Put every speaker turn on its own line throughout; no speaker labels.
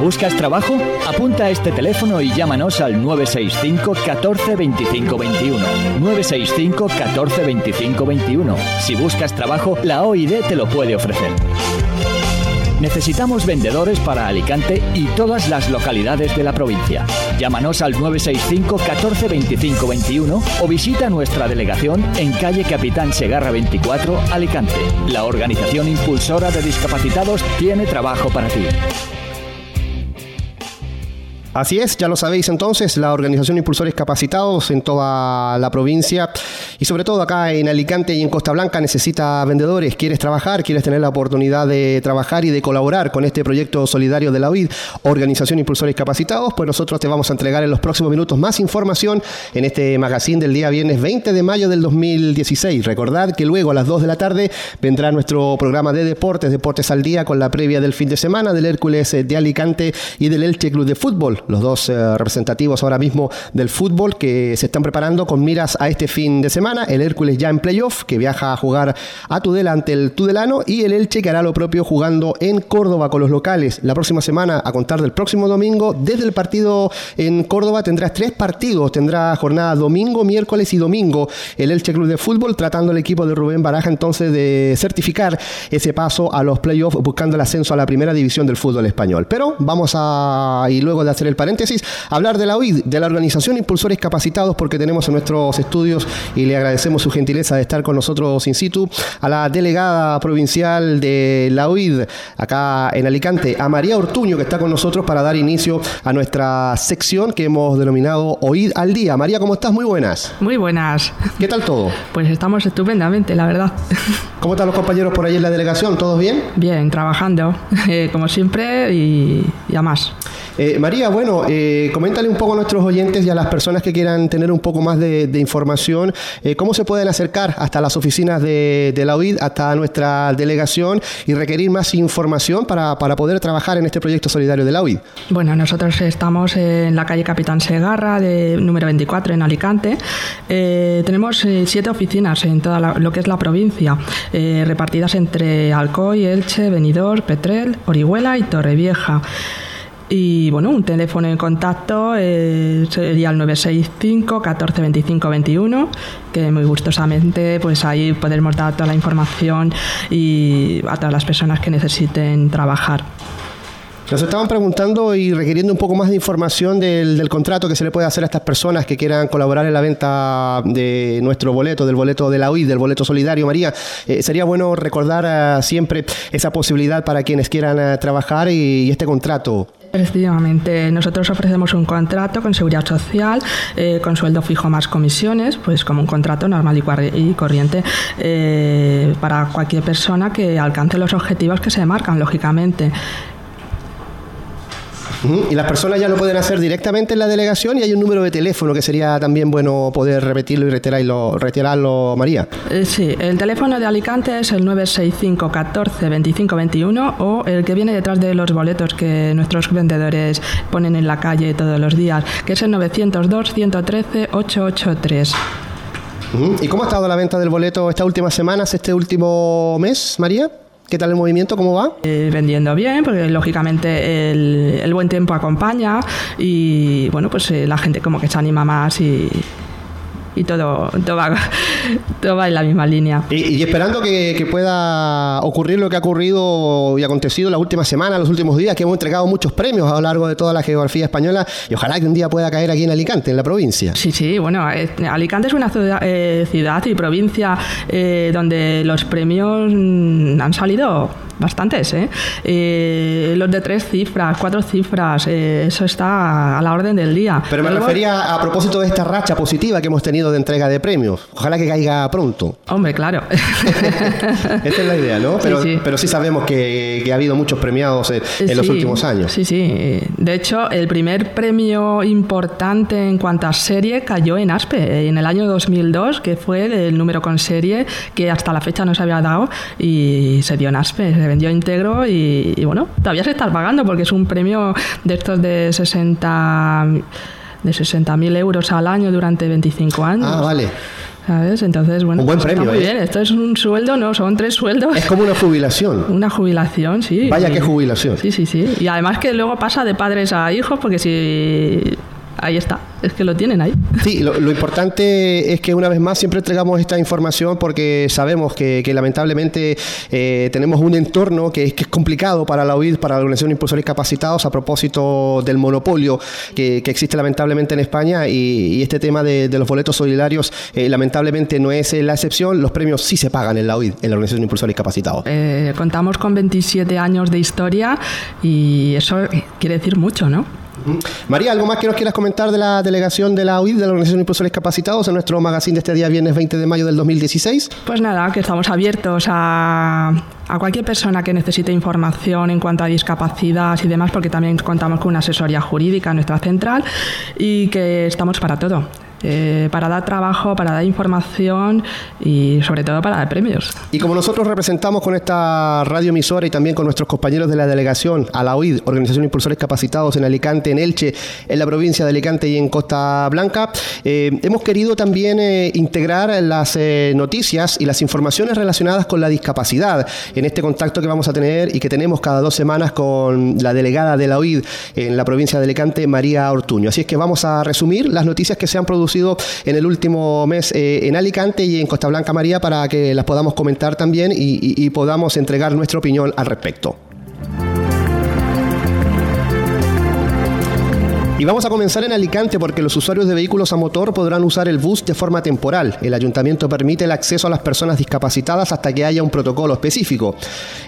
¿Buscas trabajo? Apunta a este teléfono y llámanos al 965 14 25 21. 965 14 25 21. Si buscas trabajo, la OID te lo puede ofrecer. Necesitamos vendedores para Alicante y todas las localidades de la provincia. Llámanos al 965 14 25 21 o visita nuestra delegación en calle Capitán Segarra 24, Alicante. La organización impulsora de discapacitados tiene trabajo para ti.
Así es, ya lo sabéis entonces, la organización Impulsores Capacitados en toda la provincia y sobre todo acá en Alicante y en Costa Blanca necesita vendedores. ¿Quieres trabajar? ¿Quieres tener la oportunidad de trabajar y de colaborar con este proyecto solidario de la UID, Organización Impulsores Capacitados? Pues nosotros te vamos a entregar en los próximos minutos más información en este magazine del día viernes 20 de mayo del 2016. Recordad que luego a las 2 de la tarde vendrá nuestro programa de deportes, Deportes al Día, con la previa del fin de semana del Hércules de Alicante y del Elche Club de Fútbol los dos eh, representativos ahora mismo del fútbol que se están preparando con miras a este fin de semana. El Hércules ya en playoff, que viaja a jugar a Tudela ante el Tudelano, y el Elche que hará lo propio jugando en Córdoba con los locales. La próxima semana, a contar del próximo domingo, desde el partido en Córdoba tendrás tres partidos. Tendrá jornada domingo, miércoles y domingo. El Elche Club de Fútbol tratando el equipo de Rubén Baraja entonces de certificar ese paso a los playoffs buscando el ascenso a la primera división del fútbol español. Pero vamos a, y luego de hacer el paréntesis, hablar de la OID, de la Organización Impulsores Capacitados, porque tenemos en nuestros estudios y le agradecemos su gentileza de estar con nosotros in situ, a la delegada provincial de la OID, acá en Alicante, a María Ortuño, que está con nosotros para dar inicio a nuestra sección que hemos denominado OID al Día. María, ¿cómo estás? Muy buenas.
Muy buenas.
¿Qué tal todo?
Pues estamos estupendamente, la verdad.
¿Cómo están los compañeros por ahí en la delegación? ¿Todos bien?
Bien, trabajando, eh, como siempre, y, y a más.
Eh, María, bueno, eh, coméntale un poco a nuestros oyentes y a las personas que quieran tener un poco más de, información, eh, cómo se pueden acercar hasta las oficinas de, la OID, hasta nuestra delegación y requerir más información para, poder trabajar en este proyecto solidario de la OID.
Bueno, nosotros estamos en la calle Capitán Segarra, de número 24, en Alicante. tenemos siete oficinas en toda lo que es la provincia, repartidas entre Alcoy, Elche, Benidorm, Petrel, Orihuela y Torrevieja. Y bueno, un teléfono en contacto eh, sería el 965 14 25 21, que muy gustosamente pues ahí podremos dar toda la información y a todas las personas que necesiten trabajar.
Nos estaban preguntando y requiriendo un poco más de información del, contrato que se le puede hacer a estas personas que quieran colaborar en la venta de nuestro boleto, del boleto de la UI, del boleto solidario. María, eh, sería bueno recordar eh, siempre esa posibilidad para quienes quieran trabajar y este contrato.
Efectivamente, nosotros ofrecemos un contrato con seguridad social, eh, con sueldo fijo más comisiones, pues como un contrato normal y, corriente eh, para cualquier persona que alcance los objetivos que se marcan, lógicamente.
Y las personas ya lo pueden hacer directamente en la delegación y hay un número de teléfono que sería también bueno poder repetirlo y reiterarlo, retirarlo María.
Eh, sí, el teléfono de Alicante es el 965 14 25 21 o el que viene detrás de los boletos que nuestros vendedores ponen en la calle todos los días, que es el 902 113 883.
¿Y cómo ha estado la venta del boleto estas últimas semanas, este último mes, María? ¿Qué tal el movimiento? ¿Cómo va?
Eh, vendiendo bien, porque lógicamente el, buen tiempo acompaña y bueno, pues eh, la gente como que se anima más y, y todo, todo, va, todo va en la misma línea.
Y, esperando que, pueda ocurrir lo que ha ocurrido y acontecido las últimas semanas, los últimos días, que hemos entregado muchos premios a lo largo de toda la geografía española y ojalá que un día pueda caer aquí en Alicante, en la provincia.
Sí, sí, bueno, eh, Alicante es una ciudad, eh, ciudad y provincia eh, donde los premios mm, han salido bastantes, ¿eh? ¿eh? los de tres cifras, cuatro cifras, eh, eso está a la orden del día.
Pero me refería a propósito de esta racha positiva que hemos tenido de entrega de premios. Ojalá que caiga pronto.
Hombre, claro.
Esta es la idea, ¿no? Pero sí, pero sí sabemos que, ha habido muchos premiados en, los últimos años.
Sí, sí. De hecho, el primer premio importante en cuanto a serie cayó en Aspe, en el año 2002, que fue el número con serie que hasta la fecha no se había dado y se dio en Aspe vendió íntegro y, bueno, todavía se está pagando porque es un premio de estos de 60 de 60.000 euros al año durante 25 años.
Ah, vale.
¿Sabes? Entonces, bueno,
un buen
pues
premio.
Está muy
¿eh?
bien, esto es un sueldo, no, son tres sueldos.
Es como una jubilación.
Una jubilación, sí.
Vaya que jubilación.
Sí, sí, sí. Y además que luego pasa de padres a hijos, porque si ahí está, es que lo tienen ahí.
Sí, lo, lo, importante es que una vez más siempre entregamos esta información porque sabemos que, que lamentablemente eh, tenemos un entorno que es, que es complicado para la OID, para la Organización de Impulsores Capacitados, a propósito del monopolio que, que existe lamentablemente en España y, y este tema de, de, los boletos solidarios eh, lamentablemente no es la excepción, los premios sí se pagan en la OID, en la Organización de Impulsores Capacitados.
Eh, contamos con 27 años de historia y eso quiere decir mucho, ¿no?
María, ¿algo más que nos quieras comentar de la delegación de la OID, de la Organización de Impulsores Capacitados, en nuestro magazine de este día, viernes 20 de mayo del 2016?
Pues nada, que estamos abiertos a, a cualquier persona que necesite información en cuanto a discapacidad y demás, porque también contamos con una asesoría jurídica en nuestra central y que estamos para todo. Eh, para dar trabajo, para dar información y sobre todo para dar premios.
Y como nosotros representamos con esta radioemisora y también con nuestros compañeros de la delegación a la OID, Organización de Impulsores Capacitados en Alicante, en Elche, en la provincia de Alicante y en Costa Blanca, eh, hemos querido también eh, integrar las eh, noticias y las informaciones relacionadas con la discapacidad en este contacto que vamos a tener y que tenemos cada dos semanas con la delegada de la OID en la provincia de Alicante, María Ortuño. Así es que vamos a resumir las noticias que se han producido en el último mes eh, en Alicante y en Costa Blanca, María, para que las podamos comentar también y, y, y podamos entregar nuestra opinión al respecto. Y vamos a comenzar en Alicante porque los usuarios de vehículos a motor podrán usar el bus de forma temporal. El ayuntamiento permite el acceso a las personas discapacitadas hasta que haya un protocolo específico.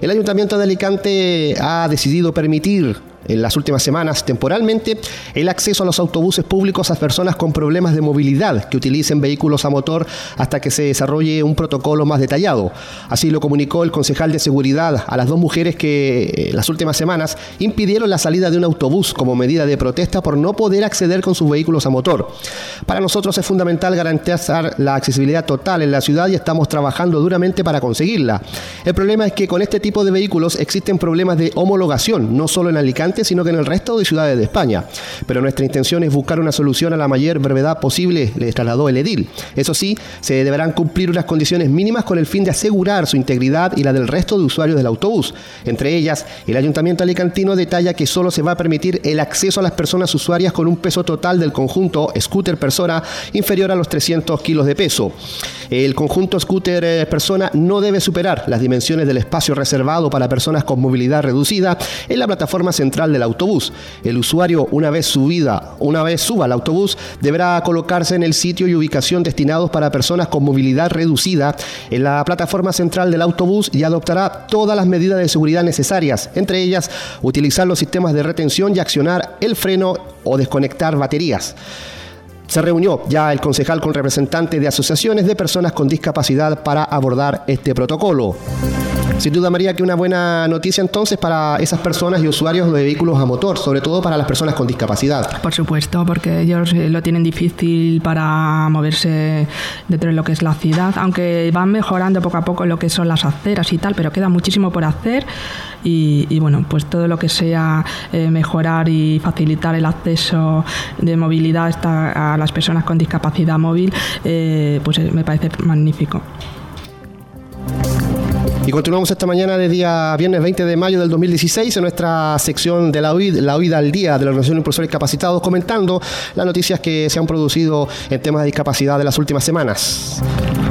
El ayuntamiento de Alicante ha decidido permitir en las últimas semanas temporalmente el acceso a los autobuses públicos a personas con problemas de movilidad que utilicen vehículos a motor hasta que se desarrolle un protocolo más detallado. Así lo comunicó el concejal de seguridad a las dos mujeres que en las últimas semanas impidieron la salida de un autobús como medida de protesta por no poder acceder con sus vehículos a motor. Para nosotros es fundamental garantizar la accesibilidad total en la ciudad y estamos trabajando duramente para conseguirla. El problema es que con este tipo de vehículos existen problemas de homologación, no solo en Alicante, sino que en el resto de ciudades de España. Pero nuestra intención es buscar una solución a la mayor brevedad posible, le trasladó el edil. Eso sí, se deberán cumplir unas condiciones mínimas con el fin de asegurar su integridad y la del resto de usuarios del autobús. Entre ellas, el Ayuntamiento Alicantino detalla que solo se va a permitir el acceso a las personas usuarias con un peso total del conjunto scooter persona inferior a los 300 kilos de peso. El conjunto scooter persona no debe superar las dimensiones del espacio reservado para personas con movilidad reducida en la plataforma central del autobús. El usuario, una vez subida, una vez suba al autobús, deberá colocarse en el sitio y ubicación destinados para personas con movilidad reducida en la plataforma central del autobús y adoptará todas las medidas de seguridad necesarias, entre ellas utilizar los sistemas de retención y accionar el freno o desconectar baterías. Se reunió ya el concejal con representantes de asociaciones de personas con discapacidad para abordar este protocolo. Sin duda, María, que una buena noticia entonces para esas personas y usuarios de vehículos a motor, sobre todo para las personas con discapacidad.
Por supuesto, porque ellos lo tienen difícil para moverse dentro de lo que es la ciudad, aunque van mejorando poco a poco lo que son las aceras y tal, pero queda muchísimo por hacer. Y, y bueno, pues todo lo que sea eh, mejorar y facilitar el acceso de movilidad a las personas con discapacidad móvil, eh, pues me parece magnífico.
Y continuamos esta mañana de día viernes 20 de mayo del 2016 en nuestra sección de la OID, la al día de la Organización de Impulsores Capacitados, comentando las noticias que se han producido en temas de discapacidad de las últimas semanas.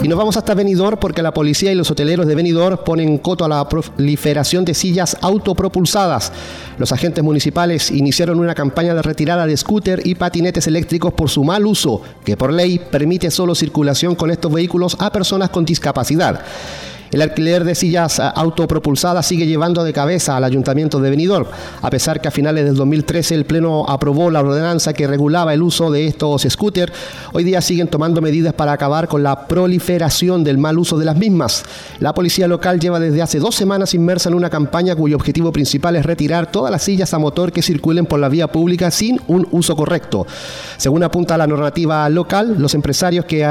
Y nos vamos hasta Benidorm porque la policía y los hoteleros de Benidorm ponen coto a la proliferación de sillas autopropulsadas. Los agentes municipales iniciaron una campaña de retirada de scooter y patinetes eléctricos por su mal uso, que por ley permite solo circulación con estos vehículos a personas con discapacidad. El alquiler de sillas autopropulsadas sigue llevando de cabeza al Ayuntamiento de Benidorm, a pesar que a finales del 2013 el Pleno aprobó la ordenanza que regulaba el uso de estos scooters. Hoy día siguen tomando medidas para acabar con la proliferación del mal uso de las mismas. La policía local lleva desde hace dos semanas inmersa en una campaña cuyo objetivo principal es retirar todas las sillas a motor que circulen por la vía pública sin un uso correcto. Según apunta la normativa local, los empresarios que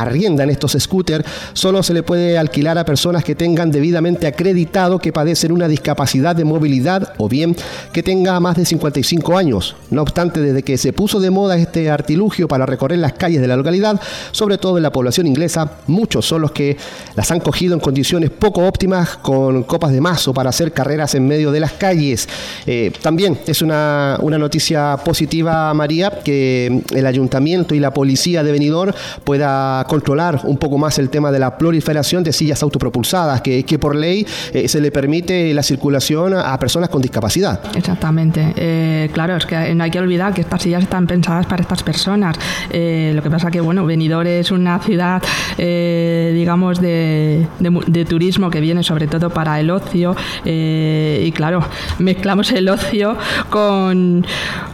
arriendan estos scooters, solo se le puede alquilar a personas que tengan debidamente acreditado que padecen una discapacidad de movilidad o bien que tenga más de 55 años. No obstante, desde que se puso de moda este artilugio para recorrer las calles de la localidad, sobre todo en la población inglesa, muchos son los que las han cogido en condiciones poco óptimas con copas de mazo para hacer carreras en medio de las calles. Eh, también es una, una noticia positiva, María, que el ayuntamiento y la policía de Benidorm pueda controlar un poco más el tema de la proliferación de sillas autopropulsadas, que, que por ley eh, se le permite la circulación a personas con discapacidad.
Exactamente. Eh, claro, es que no hay que olvidar que estas sillas están pensadas para estas personas. Eh, lo que pasa que, bueno, Benidorm es una ciudad, digamos, de, de, turismo que viene sobre todo para el ocio y, claro, mezclamos el ocio con,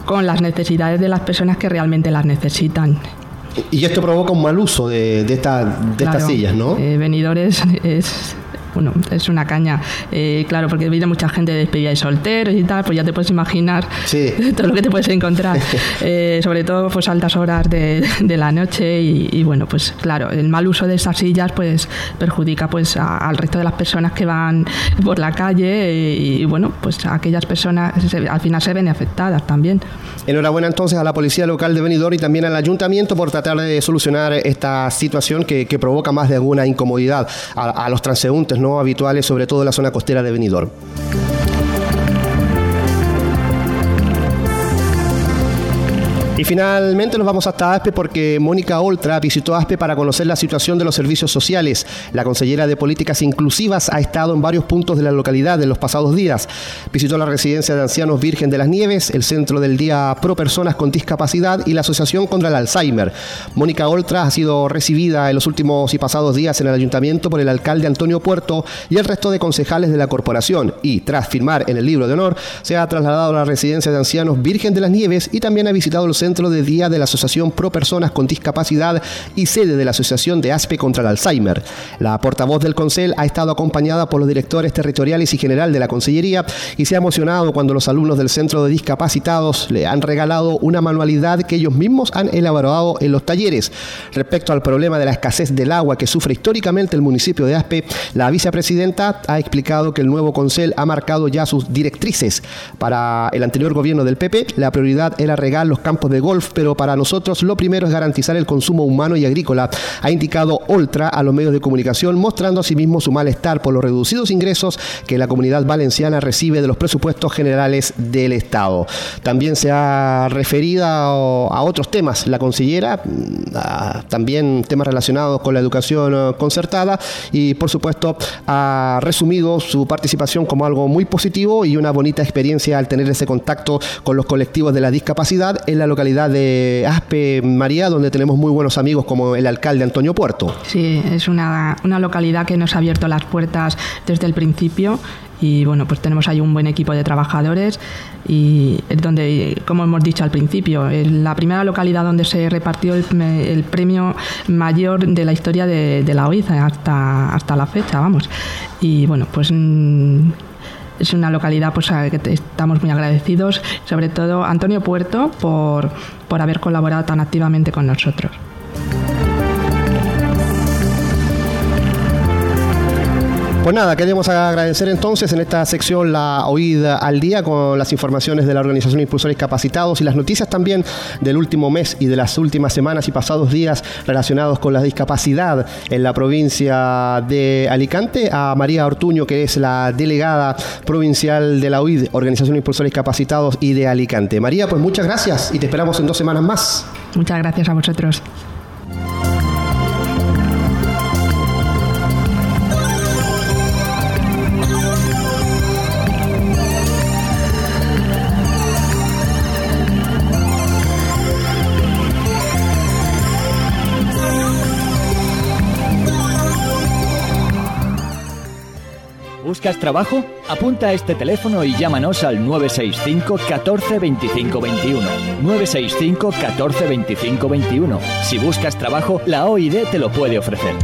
con las necesidades de las personas que realmente las necesitan.
Y esto provoca un mal uso de, de, estas sillas, ¿no?
Eh, venidores es bueno, es una caña. Eh, claro, porque viene mucha gente de despedida de solteros y tal, pues ya te puedes imaginar todo lo que te puedes encontrar. Eh, sobre todo pues altas horas de, la noche y, bueno, pues claro, el mal uso de esas sillas pues perjudica pues al resto de las personas que van por la calle y, bueno, pues aquellas personas al final se ven afectadas también.
Enhorabuena entonces a la Policía Local de Benidorm y también al Ayuntamiento por tratar de solucionar esta situación que, provoca más de alguna incomodidad a los transeúntes no habituales, sobre todo en la zona costera de Benidorm. Y finalmente nos vamos hasta Aspe porque Mónica Oltra visitó Aspe para conocer la situación de los servicios sociales. La consellera de Políticas Inclusivas ha estado en varios puntos de la localidad en los pasados días. Visitó la residencia de ancianos Virgen de las Nieves, el Centro del Día Pro Personas con Discapacidad y la Asociación contra el Alzheimer. Mónica Oltra ha sido recibida en los últimos y pasados días en el ayuntamiento por el alcalde Antonio Puerto y el resto de concejales de la corporación y, tras firmar en el libro de honor, se ha trasladado a la residencia de ancianos Virgen de las Nieves y también ha visitado el centro Centro de Día de la Asociación Pro Personas con Discapacidad y sede de la Asociación de ASPE contra el Alzheimer. La portavoz del Consell ha estado acompañada por los directores territoriales y general de la Consellería y se ha emocionado cuando los alumnos del Centro de Discapacitados le han regalado una manualidad que ellos mismos han elaborado en los talleres. Respecto al problema de la escasez del agua que sufre históricamente el municipio de Aspe, la vicepresidenta ha explicado que el nuevo Consell ha marcado ya sus directrices. Para el anterior gobierno del PP, la prioridad era regar los campos de golf, pero para nosotros lo primero es garantizar el consumo humano y agrícola, ha indicado Oltra a los medios de comunicación, mostrando asimismo su malestar por los reducidos ingresos que la comunidad valenciana recibe de los presupuestos generales del Estado. También se ha referido a otros temas la consellera, también temas relacionados con la educación eh, concertada y por supuesto ha resumido su participación como algo muy positivo y una bonita experiencia al tener ese contacto con los colectivos de la discapacidad en la localidad de Aspe, María, donde tenemos muy buenos amigos como el alcalde Antonio Puerto.
Sí, es una, una localidad que nos ha abierto las puertas desde el principio y bueno, pues tenemos ahí un buen equipo de trabajadores y es donde, como hemos dicho al principio, la primera localidad donde se repartió el, premio mayor de la historia de, la OIZA hasta, hasta la fecha, vamos. Y bueno, pues mm, es una localidad pues, a la que estamos muy agradecidos, sobre todo Antonio Puerto por, por haber colaborado tan activamente con nosotros.
Pues nada, queremos agradecer entonces en esta sección la oída al día con las informaciones de la Organización Impulsores Capacitados y las noticias también del último mes y de las últimas semanas y pasados días relacionados con la discapacidad en la provincia de Alicante. A María Ortuño, que es la delegada provincial de la OID, Organización Impulsores Capacitados y de Alicante. María, pues muchas gracias y te esperamos en dos semanas más.
Muchas gracias a vosotros.
¿Buscas trabajo? Apunta a este teléfono y llámanos al 965 14 25 21. 965 14 25 21. Si buscas trabajo, la OID te lo puede ofrecer.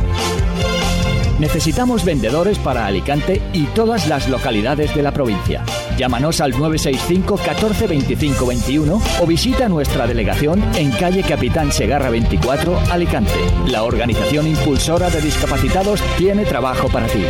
Necesitamos vendedores para Alicante y todas las localidades de la provincia. Llámanos al 965 14 25 21 o visita nuestra delegación en calle Capitán Segarra 24, Alicante. La organización impulsora de discapacitados tiene trabajo para ti.